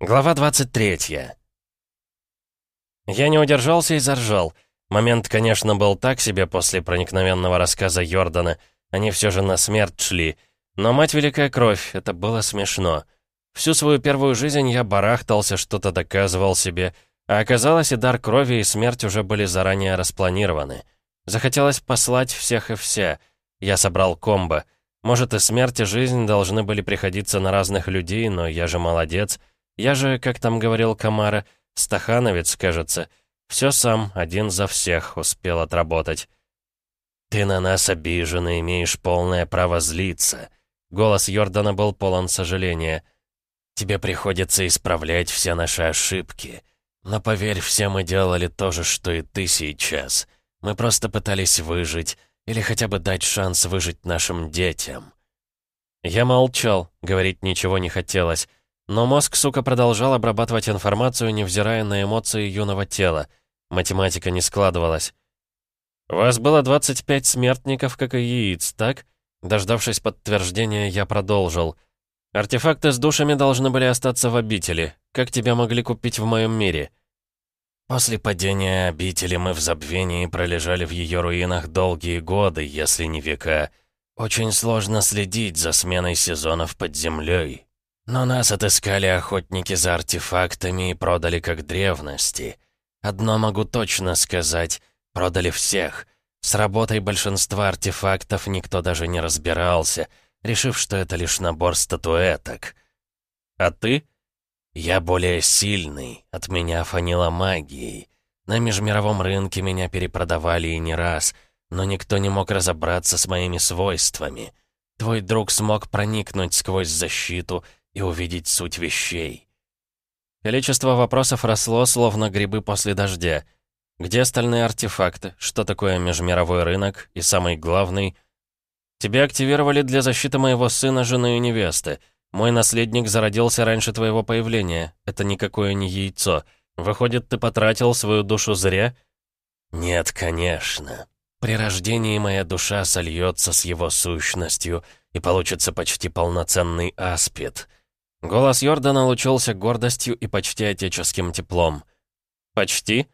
Глава 23 Я не удержался и заржал. Момент, конечно, был так себе после проникновенного рассказа Йордана. Они все же на смерть шли. Но, мать великая кровь, это было смешно. Всю свою первую жизнь я барахтался, что-то доказывал себе, а оказалось, и дар крови, и смерть уже были заранее распланированы. Захотелось послать всех и вся. Я собрал комбо. Может, и смерть, и жизнь должны были приходиться на разных людей, но я же молодец — я же, как там говорил Камара, стахановец, кажется. Все сам, один за всех, успел отработать. «Ты на нас обижен и имеешь полное право злиться». Голос Йордана был полон сожаления. «Тебе приходится исправлять все наши ошибки. Но поверь, все мы делали то же, что и ты сейчас. Мы просто пытались выжить, или хотя бы дать шанс выжить нашим детям». Я молчал, говорить ничего не хотелось. Но мозг, сука, продолжал обрабатывать информацию, невзирая на эмоции юного тела. Математика не складывалась. «Вас было 25 смертников, как и яиц, так?» Дождавшись подтверждения, я продолжил. «Артефакты с душами должны были остаться в обители. Как тебя могли купить в моем мире?» «После падения обители мы в забвении пролежали в ее руинах долгие годы, если не века. Очень сложно следить за сменой сезонов под землей. Но нас отыскали охотники за артефактами и продали как древности. Одно могу точно сказать, продали всех. С работой большинства артефактов никто даже не разбирался, решив, что это лишь набор статуэток. А ты? Я более сильный, от меня фанила магией. На межмировом рынке меня перепродавали и не раз, но никто не мог разобраться с моими свойствами. Твой друг смог проникнуть сквозь защиту и увидеть суть вещей. Количество вопросов росло, словно грибы после дождя. Где остальные артефакты? Что такое межмировой рынок? И самый главный... Тебя активировали для защиты моего сына, жены и невесты. Мой наследник зародился раньше твоего появления. Это никакое не яйцо. Выходит, ты потратил свою душу зря? Нет, конечно. При рождении моя душа сольется с его сущностью, и получится почти полноценный аспид — Голос Йордана лучился гордостью и почти отеческим теплом. «Почти?»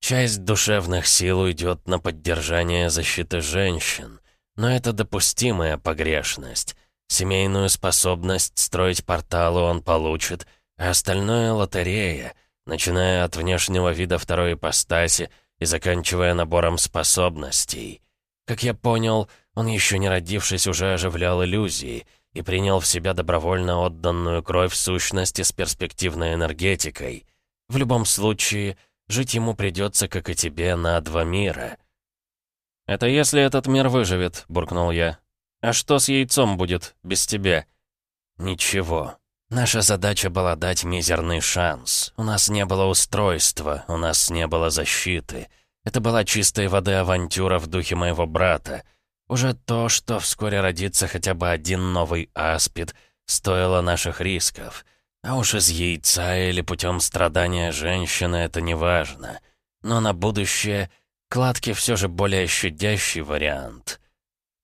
«Часть душевных сил уйдет на поддержание защиты женщин, но это допустимая погрешность. Семейную способность строить порталы он получит, а остальное — лотерея, начиная от внешнего вида второй ипостаси и заканчивая набором способностей. Как я понял, он еще не родившись уже оживлял иллюзии — и принял в себя добровольно отданную кровь в сущности с перспективной энергетикой. В любом случае, жить ему придется, как и тебе, на два мира. «Это если этот мир выживет», — буркнул я. «А что с яйцом будет, без тебя?» «Ничего. Наша задача была дать мизерный шанс. У нас не было устройства, у нас не было защиты. Это была чистой воды авантюра в духе моего брата. Уже то, что вскоре родится хотя бы один новый аспид, стоило наших рисков. А уж из яйца или путем страдания женщины это не важно. Но на будущее кладки все же более щадящий вариант.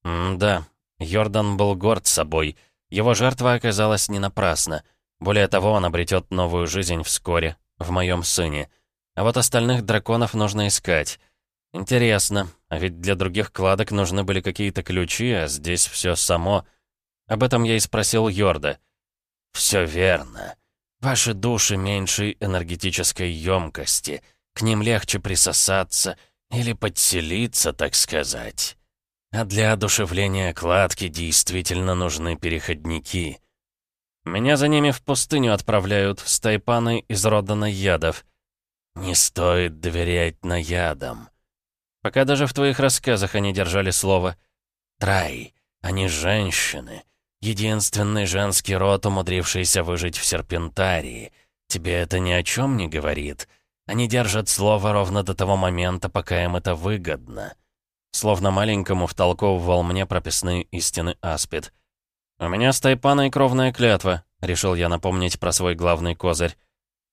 М да, Йордан был горд собой. Его жертва оказалась не напрасна. Более того, он обретет новую жизнь вскоре, в моем сыне. А вот остальных драконов нужно искать. Интересно, а ведь для других кладок нужны были какие-то ключи, а здесь все само. Об этом я и спросил Йорда. «Все верно. Ваши души меньшей энергетической емкости. К ним легче присосаться или подселиться, так сказать. А для одушевления кладки действительно нужны переходники. Меня за ними в пустыню отправляют с тайпаной из рода наядов. Не стоит доверять наядам. Пока даже в твоих рассказах они держали слово. Трай, они женщины. Единственный женский род, умудрившийся выжить в Серпентарии. Тебе это ни о чем не говорит. Они держат слово ровно до того момента, пока им это выгодно. Словно маленькому втолковывал мне прописные истины Аспид. «У меня с Тайпаной кровная клятва», — решил я напомнить про свой главный козырь.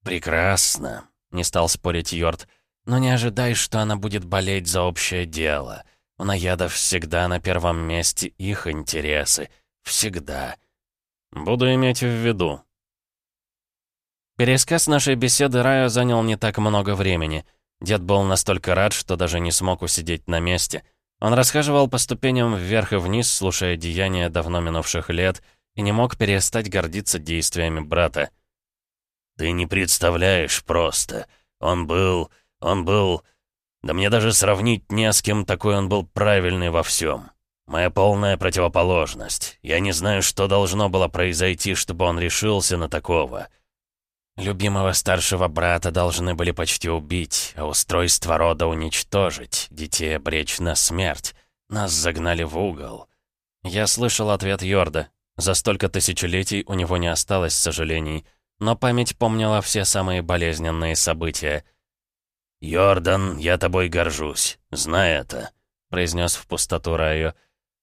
«Прекрасно», — не стал спорить Йорд. Но не ожидай, что она будет болеть за общее дело. У наядов всегда на первом месте их интересы. Всегда. Буду иметь в виду. Пересказ нашей беседы Рая занял не так много времени. Дед был настолько рад, что даже не смог усидеть на месте. Он расхаживал по ступеням вверх и вниз, слушая деяния давно минувших лет, и не мог перестать гордиться действиями брата. «Ты не представляешь просто. Он был... он был... Да мне даже сравнить не с кем такой он был правильный во всем. Моя полная противоположность. Я не знаю, что должно было произойти, чтобы он решился на такого». Любимого старшего брата должны были почти убить, а устройство рода уничтожить, детей обречь на смерть. Нас загнали в угол. Я слышал ответ Йорда. За столько тысячелетий у него не осталось сожалений, но память помнила все самые болезненные события. «Йордан, я тобой горжусь, знай это», — произнес в пустоту Райо.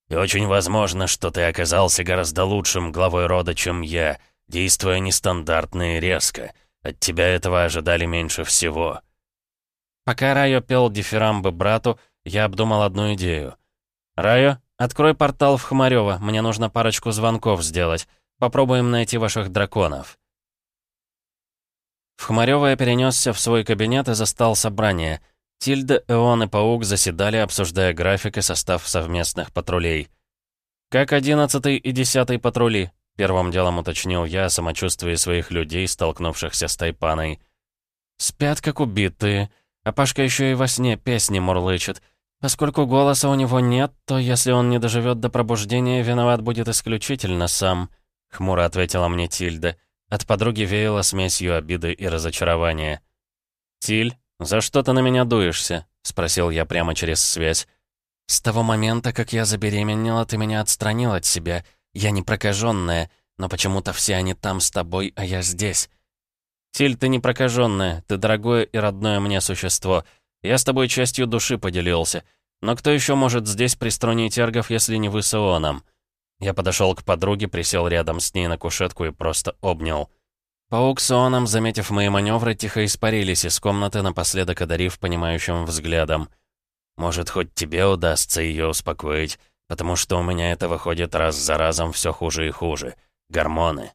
«И очень возможно, что ты оказался гораздо лучшим главой рода, чем я», — действуя нестандартно и резко. От тебя этого ожидали меньше всего». Пока Райо пел дифирамбы брату, я обдумал одну идею. «Райо, открой портал в Хмарёво, мне нужно парочку звонков сделать. Попробуем найти ваших драконов». В Хмарёво я перенесся в свой кабинет и застал собрание. Тильда, Эон и Паук заседали, обсуждая график и состав совместных патрулей. «Как одиннадцатый и десятый патрули?» Первым делом уточнил я о самочувствии своих людей, столкнувшихся с Тайпаной. «Спят, как убитые. А Пашка еще и во сне песни мурлычет. Поскольку голоса у него нет, то если он не доживет до пробуждения, виноват будет исключительно сам», — хмуро ответила мне Тильда. От подруги веяло смесью обиды и разочарования. «Тиль, за что ты на меня дуешься?» — спросил я прямо через связь. «С того момента, как я забеременела, ты меня отстранил от себя». Я не прокаженная, но почему-то все они там с тобой, а я здесь. Тиль, ты не прокаженная, ты дорогое и родное мне существо. Я с тобой частью души поделился. Но кто еще может здесь приструнить эргов, если не вы с Ионом? Я подошел к подруге, присел рядом с ней на кушетку и просто обнял. Паук с Ионом, заметив мои маневры, тихо испарились из комнаты, напоследок одарив понимающим взглядом. «Может, хоть тебе удастся ее успокоить потому что у меня это выходит раз за разом все хуже и хуже. Гормоны.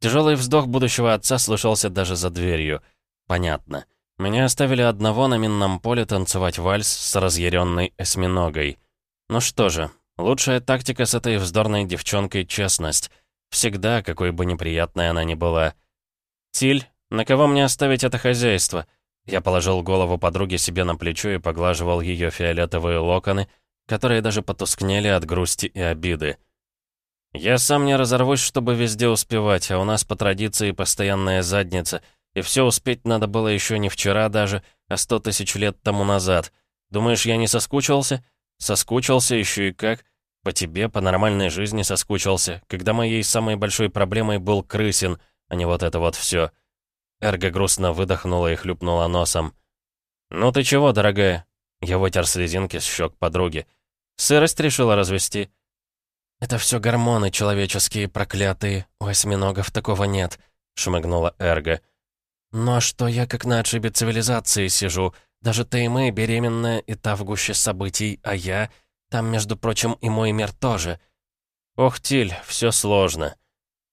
Тяжелый вздох будущего отца слышался даже за дверью. Понятно. Меня оставили одного на минном поле танцевать вальс с разъяренной осьминогой. Ну что же, лучшая тактика с этой вздорной девчонкой — честность. Всегда, какой бы неприятной она ни была. «Тиль, на кого мне оставить это хозяйство?» Я положил голову подруги себе на плечо и поглаживал ее фиолетовые локоны, которые даже потускнели от грусти и обиды. «Я сам не разорвусь, чтобы везде успевать, а у нас по традиции постоянная задница, и все успеть надо было еще не вчера даже, а сто тысяч лет тому назад. Думаешь, я не соскучился? Соскучился еще и как. По тебе, по нормальной жизни соскучился, когда моей самой большой проблемой был крысин, а не вот это вот все. Эрго грустно выдохнула и хлюпнула носом. «Ну ты чего, дорогая?» Я вытер слезинки с щек подруги. Сырость решила развести?» «Это все гормоны человеческие, проклятые. У осьминогов такого нет», — шмыгнула Эрго. «Ну а что я как на отшибе цивилизации сижу? Даже ты и мы беременная и та в гуще событий, а я... Там, между прочим, и мой мир тоже». «Ох, Тиль, все сложно».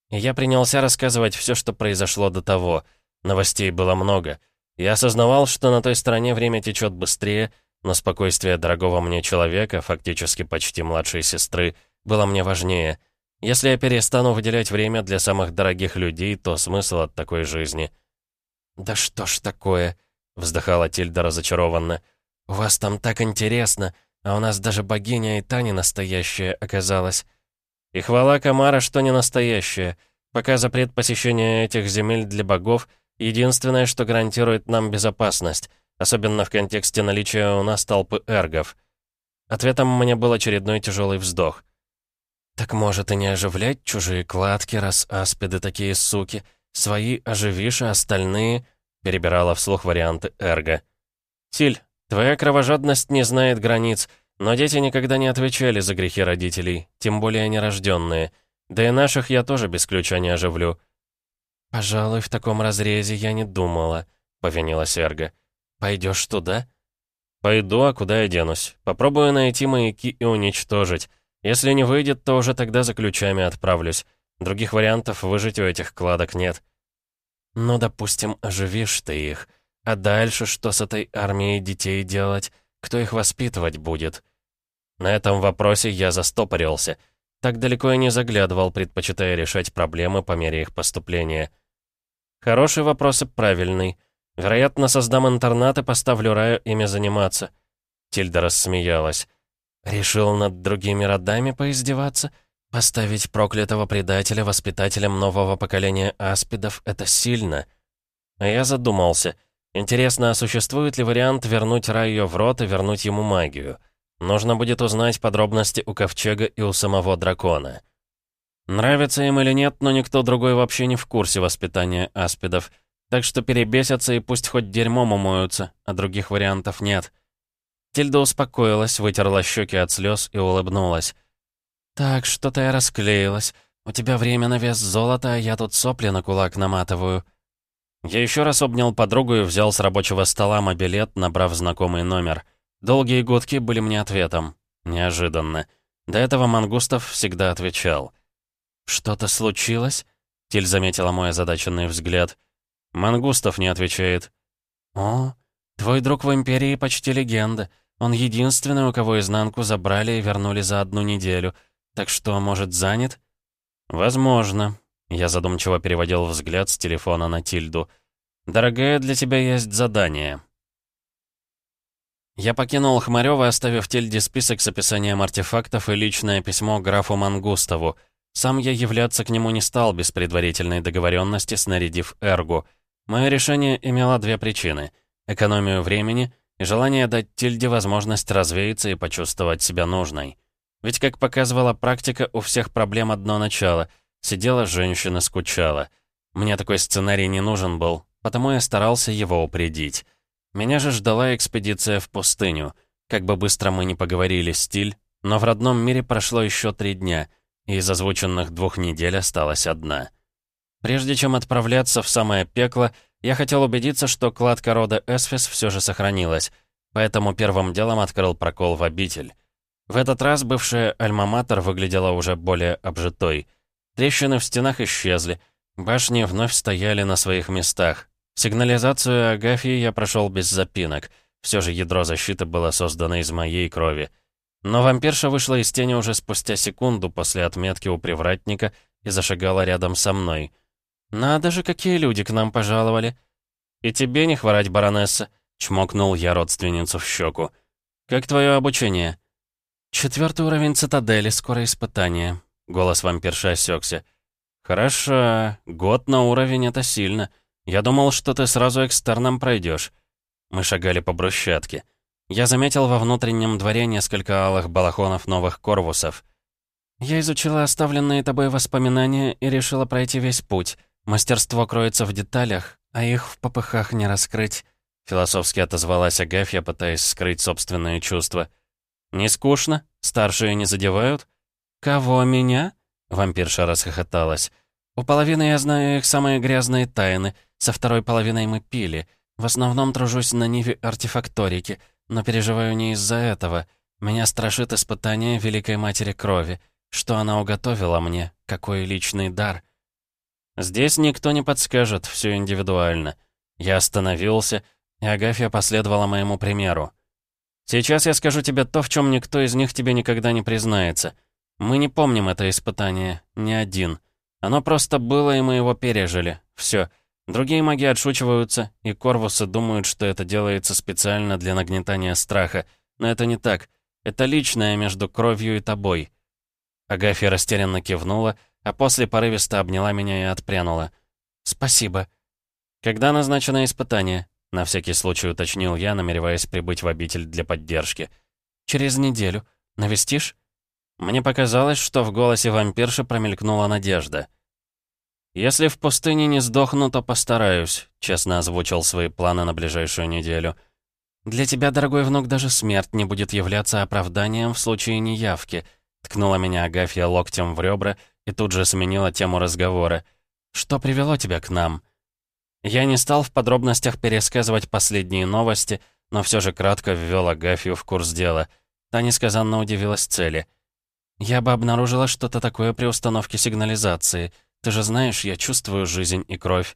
И я принялся рассказывать все, что произошло до того. Новостей было много. Я осознавал, что на той стороне время течет быстрее, но спокойствие дорогого мне человека, фактически почти младшей сестры, было мне важнее. Если я перестану выделять время для самых дорогих людей, то смысл от такой жизни. «Да что ж такое?» — вздыхала Тильда разочарованно. «У вас там так интересно, а у нас даже богиня и та не настоящая оказалась». «И хвала Камара, что не настоящая. Пока запрет посещения этих земель для богов — единственное, что гарантирует нам безопасность» особенно в контексте наличия у нас толпы эргов. Ответом мне был очередной тяжелый вздох. «Так может и не оживлять чужие кладки, раз аспиды такие суки? Свои оживишь, а остальные...» перебирала вслух варианты эрга. «Тиль, твоя кровожадность не знает границ, но дети никогда не отвечали за грехи родителей, тем более нерожденные. Да и наших я тоже без ключа не оживлю». «Пожалуй, в таком разрезе я не думала», — повинилась эрга. «Пойдешь туда?» «Пойду, а куда я денусь? Попробую найти маяки и уничтожить. Если не выйдет, то уже тогда за ключами отправлюсь. Других вариантов выжить у этих кладок нет». Ну, допустим, оживишь ты их. А дальше что с этой армией детей делать? Кто их воспитывать будет?» На этом вопросе я застопорился. Так далеко я не заглядывал, предпочитая решать проблемы по мере их поступления. Хороший вопрос и правильный. Вероятно, создам интернат и поставлю Раю ими заниматься. Тильда рассмеялась. Решил над другими родами поиздеваться? Поставить проклятого предателя воспитателем нового поколения аспидов — это сильно. А я задумался. Интересно, а существует ли вариант вернуть Райо в рот и вернуть ему магию? Нужно будет узнать подробности у Ковчега и у самого дракона. Нравится им или нет, но никто другой вообще не в курсе воспитания аспидов. Так что перебесятся и пусть хоть дерьмом умоются, а других вариантов нет. Тильда успокоилась, вытерла щеки от слез и улыбнулась. «Так, что-то я расклеилась. У тебя время на вес золота, а я тут сопли на кулак наматываю». Я еще раз обнял подругу и взял с рабочего стола мобилет, набрав знакомый номер. Долгие гудки были мне ответом. Неожиданно. До этого Мангустов всегда отвечал. «Что-то случилось?» Тиль заметила мой озадаченный взгляд. Мангустов не отвечает. «О, твой друг в Империи почти легенда. Он единственный, у кого изнанку забрали и вернули за одну неделю. Так что, может, занят?» «Возможно». Я задумчиво переводил взгляд с телефона на Тильду. «Дорогая, для тебя есть задание». Я покинул Хмарёва, оставив Тильде список с описанием артефактов и личное письмо графу Мангустову. Сам я являться к нему не стал без предварительной договоренности, снарядив Эргу. Мое решение имело две причины — экономию времени и желание дать Тильде возможность развеяться и почувствовать себя нужной. Ведь, как показывала практика, у всех проблем одно начало. Сидела женщина, скучала. Мне такой сценарий не нужен был, потому я старался его упредить. Меня же ждала экспедиция в пустыню. Как бы быстро мы не поговорили, стиль, но в родном мире прошло еще три дня — из озвученных двух недель осталась одна. Прежде чем отправляться в самое пекло, я хотел убедиться, что кладка рода Эсфис все же сохранилась, поэтому первым делом открыл прокол в обитель. В этот раз бывшая альма-матер выглядела уже более обжитой. Трещины в стенах исчезли, башни вновь стояли на своих местах. Сигнализацию Агафьи я прошел без запинок, все же ядро защиты было создано из моей крови. Но вампирша вышла из тени уже спустя секунду после отметки у привратника и зашагала рядом со мной. «Надо же, какие люди к нам пожаловали!» «И тебе не хворать, баронесса!» — чмокнул я родственницу в щеку. «Как твое обучение?» «Четвертый уровень цитадели, скоро испытание», — голос вампирши осекся. «Хорошо, год на уровень — это сильно. Я думал, что ты сразу экстерном пройдешь». Мы шагали по брусчатке. Я заметил во внутреннем дворе несколько алых балахонов новых корвусов. Я изучила оставленные тобой воспоминания и решила пройти весь путь. Мастерство кроется в деталях, а их в попыхах не раскрыть. Философски отозвалась Агафья, пытаясь скрыть собственные чувства. «Не скучно? Старшие не задевают?» «Кого, меня?» Вампирша расхохоталась. «У половины я знаю их самые грязные тайны, со второй половиной мы пили. В основном тружусь на ниве артефакторики». Но переживаю не из-за этого. Меня страшит испытание Великой Матери Крови. Что она уготовила мне? Какой личный дар? Здесь никто не подскажет, все индивидуально. Я остановился, и Агафья последовала моему примеру. Сейчас я скажу тебе то, в чем никто из них тебе никогда не признается. Мы не помним это испытание, ни один. Оно просто было, и мы его пережили. Все. Другие маги отшучиваются, и Корвусы думают, что это делается специально для нагнетания страха. Но это не так. Это личное между кровью и тобой. Агафья растерянно кивнула, а после порывисто обняла меня и отпрянула. «Спасибо». «Когда назначено испытание?» — на всякий случай уточнил я, намереваясь прибыть в обитель для поддержки. «Через неделю. Навестишь?» Мне показалось, что в голосе вампирши промелькнула надежда. «Если в пустыне не сдохну, то постараюсь», — честно озвучил свои планы на ближайшую неделю. «Для тебя, дорогой внук, даже смерть не будет являться оправданием в случае неявки», — ткнула меня Агафья локтем в ребра и тут же сменила тему разговора. «Что привело тебя к нам?» Я не стал в подробностях пересказывать последние новости, но все же кратко ввел Агафью в курс дела. Та несказанно удивилась цели. «Я бы обнаружила что-то такое при установке сигнализации», — ты же знаешь, я чувствую жизнь и кровь».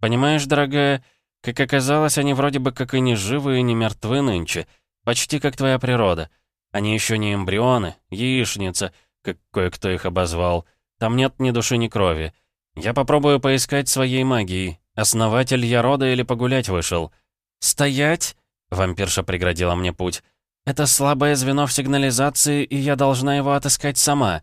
Понимаешь, дорогая, как оказалось, они вроде бы как и не живы, и не мертвы нынче. Почти как твоя природа. Они еще не эмбрионы, яичница, как кое-кто их обозвал. Там нет ни души, ни крови. Я попробую поискать своей магией. Основатель я рода или погулять вышел. «Стоять!» — вампирша преградила мне путь. «Это слабое звено в сигнализации, и я должна его отыскать сама».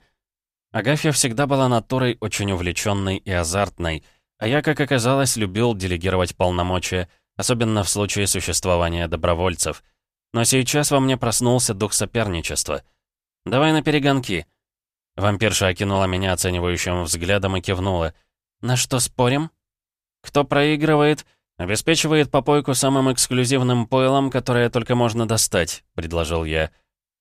Агафья всегда была натурой очень увлеченной и азартной, а я, как оказалось, любил делегировать полномочия, особенно в случае существования добровольцев. Но сейчас во мне проснулся дух соперничества. «Давай на перегонки». Вампирша окинула меня оценивающим взглядом и кивнула. «На что спорим?» «Кто проигрывает, обеспечивает попойку самым эксклюзивным пойлом, которое только можно достать», — предложил я.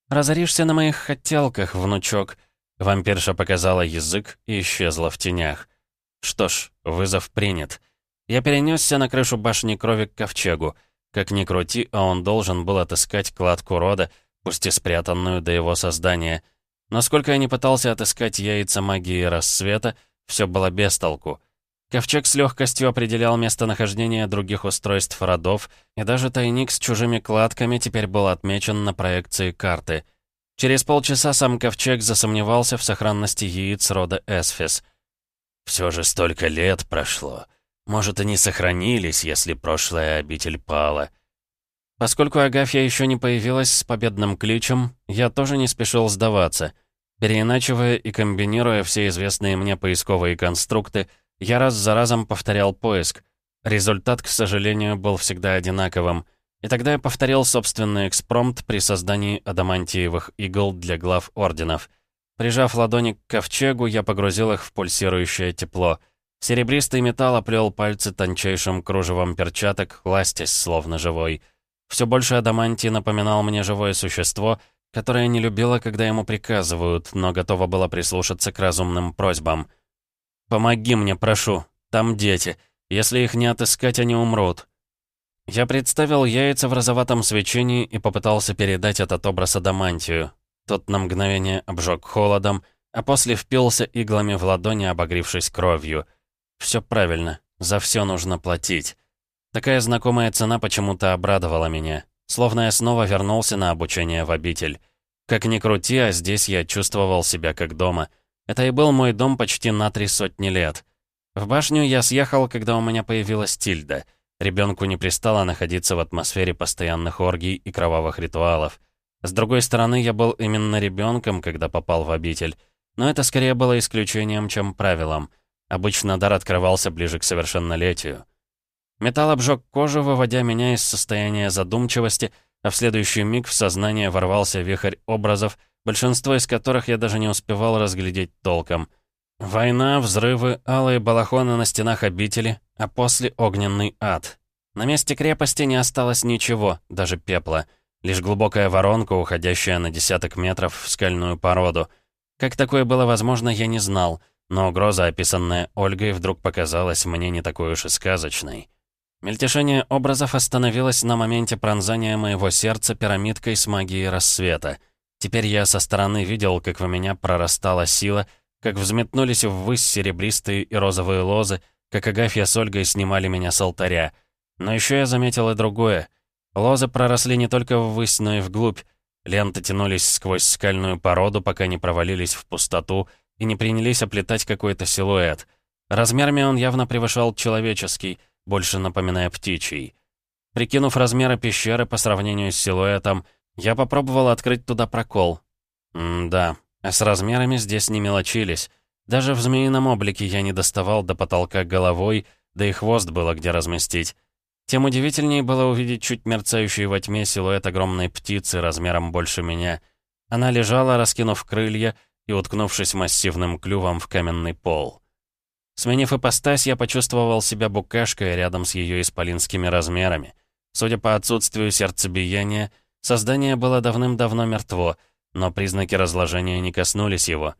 «Разоришься на моих хотелках, внучок». Вампирша показала язык и исчезла в тенях. Что ж, вызов принят. Я перенесся на крышу башни крови к ковчегу. Как ни крути, а он должен был отыскать кладку рода, пусть и спрятанную до его создания. Насколько я не пытался отыскать яйца магии рассвета, все было без толку. Ковчег с легкостью определял местонахождение других устройств родов, и даже тайник с чужими кладками теперь был отмечен на проекции карты. Через полчаса сам ковчег засомневался в сохранности яиц рода Эсфис — все же столько лет прошло. Может, они сохранились, если прошлая обитель пала. Поскольку Агафья еще не появилась с победным кличем, я тоже не спешил сдаваться. Переиначивая и комбинируя все известные мне поисковые конструкты, я раз за разом повторял поиск. Результат, к сожалению, был всегда одинаковым. И тогда я повторил собственный экспромт при создании адамантиевых игл для глав орденов — Прижав ладони к ковчегу, я погрузил их в пульсирующее тепло. Серебристый металл оплел пальцы тончайшим кружевом перчаток, ластясь словно живой. Все больше Адамантий напоминал мне живое существо, которое не любило, когда ему приказывают, но готово было прислушаться к разумным просьбам. «Помоги мне, прошу. Там дети. Если их не отыскать, они умрут». Я представил яйца в розоватом свечении и попытался передать этот образ Адамантию. Тот на мгновение обжег холодом, а после впился иглами в ладони, обогревшись кровью. Все правильно, за все нужно платить. Такая знакомая цена почему-то обрадовала меня, словно я снова вернулся на обучение в обитель. Как ни крути, а здесь я чувствовал себя как дома. Это и был мой дом почти на три сотни лет. В башню я съехал, когда у меня появилась Тильда. Ребенку не пристало находиться в атмосфере постоянных оргий и кровавых ритуалов. С другой стороны, я был именно ребенком, когда попал в обитель. Но это скорее было исключением, чем правилом. Обычно дар открывался ближе к совершеннолетию. Металл обжег кожу, выводя меня из состояния задумчивости, а в следующий миг в сознание ворвался вихрь образов, большинство из которых я даже не успевал разглядеть толком. Война, взрывы, алые балахоны на стенах обители, а после огненный ад. На месте крепости не осталось ничего, даже пепла — Лишь глубокая воронка, уходящая на десяток метров в скальную породу. Как такое было возможно, я не знал, но угроза, описанная Ольгой, вдруг показалась мне не такой уж и сказочной. Мельтешение образов остановилось на моменте пронзания моего сердца пирамидкой с магией рассвета. Теперь я со стороны видел, как в меня прорастала сила, как взметнулись ввысь серебристые и розовые лозы, как Агафья с Ольгой снимали меня с алтаря. Но еще я заметил и другое — Лозы проросли не только ввысь, но и вглубь. Ленты тянулись сквозь скальную породу, пока не провалились в пустоту и не принялись оплетать какой-то силуэт. Размерами он явно превышал человеческий, больше напоминая птичий. Прикинув размеры пещеры по сравнению с силуэтом, я попробовал открыть туда прокол. М-да, а с размерами здесь не мелочились. Даже в змеином облике я не доставал до потолка головой, да и хвост было где разместить. Тем удивительнее было увидеть чуть мерцающий во тьме силуэт огромной птицы размером больше меня. Она лежала, раскинув крылья и уткнувшись массивным клювом в каменный пол. Сменив ипостась, я почувствовал себя букашкой рядом с ее исполинскими размерами. Судя по отсутствию сердцебиения, создание было давным-давно мертво, но признаки разложения не коснулись его.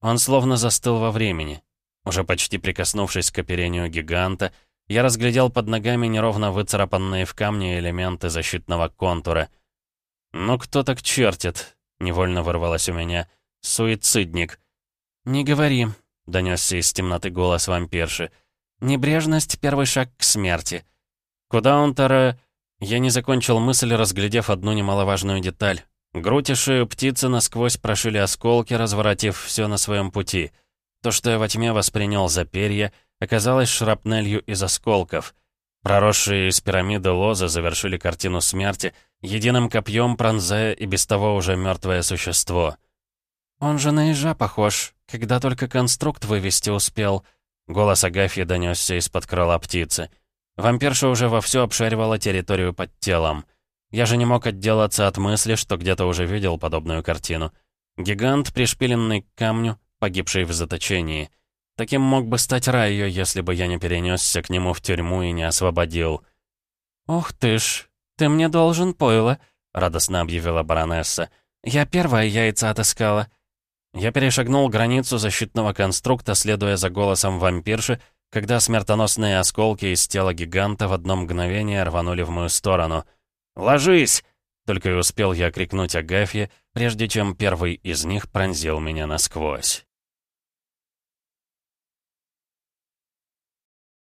Он словно застыл во времени. Уже почти прикоснувшись к оперению гиганта, я разглядел под ногами неровно выцарапанные в камне элементы защитного контура. «Ну кто так чертит?» — невольно вырвалось у меня. «Суицидник». «Не говори», — донесся из темноты голос вампирши. Небрежность — первый шаг к смерти. Куда он, Тара... Я не закончил мысль, разглядев одну немаловажную деталь. Грудь и шею птицы насквозь прошили осколки, разворотив все на своем пути. То, что я во тьме воспринял за перья, оказалось шрапнелью из осколков. Проросшие из пирамиды лозы завершили картину смерти, единым копьем пронзая и без того уже мертвое существо. «Он же на ежа похож, когда только конструкт вывести успел», Голос Агафьи донесся из-под крыла птицы. Вампирша уже вовсю обшаривала территорию под телом. Я же не мог отделаться от мысли, что где-то уже видел подобную картину. Гигант, пришпиленный к камню, погибший в заточении. Таким мог бы стать Райо, если бы я не перенесся к нему в тюрьму и не освободил. «Ух ты ж, ты мне должен пойло», — радостно объявила баронесса. «Я первая яйца отыскала». Я перешагнул границу защитного конструкта, следуя за голосом вампирши, когда смертоносные осколки из тела гиганта в одно мгновение рванули в мою сторону. «Ложись!» Только и успел я крикнуть Агафье, прежде чем первый из них пронзил меня насквозь.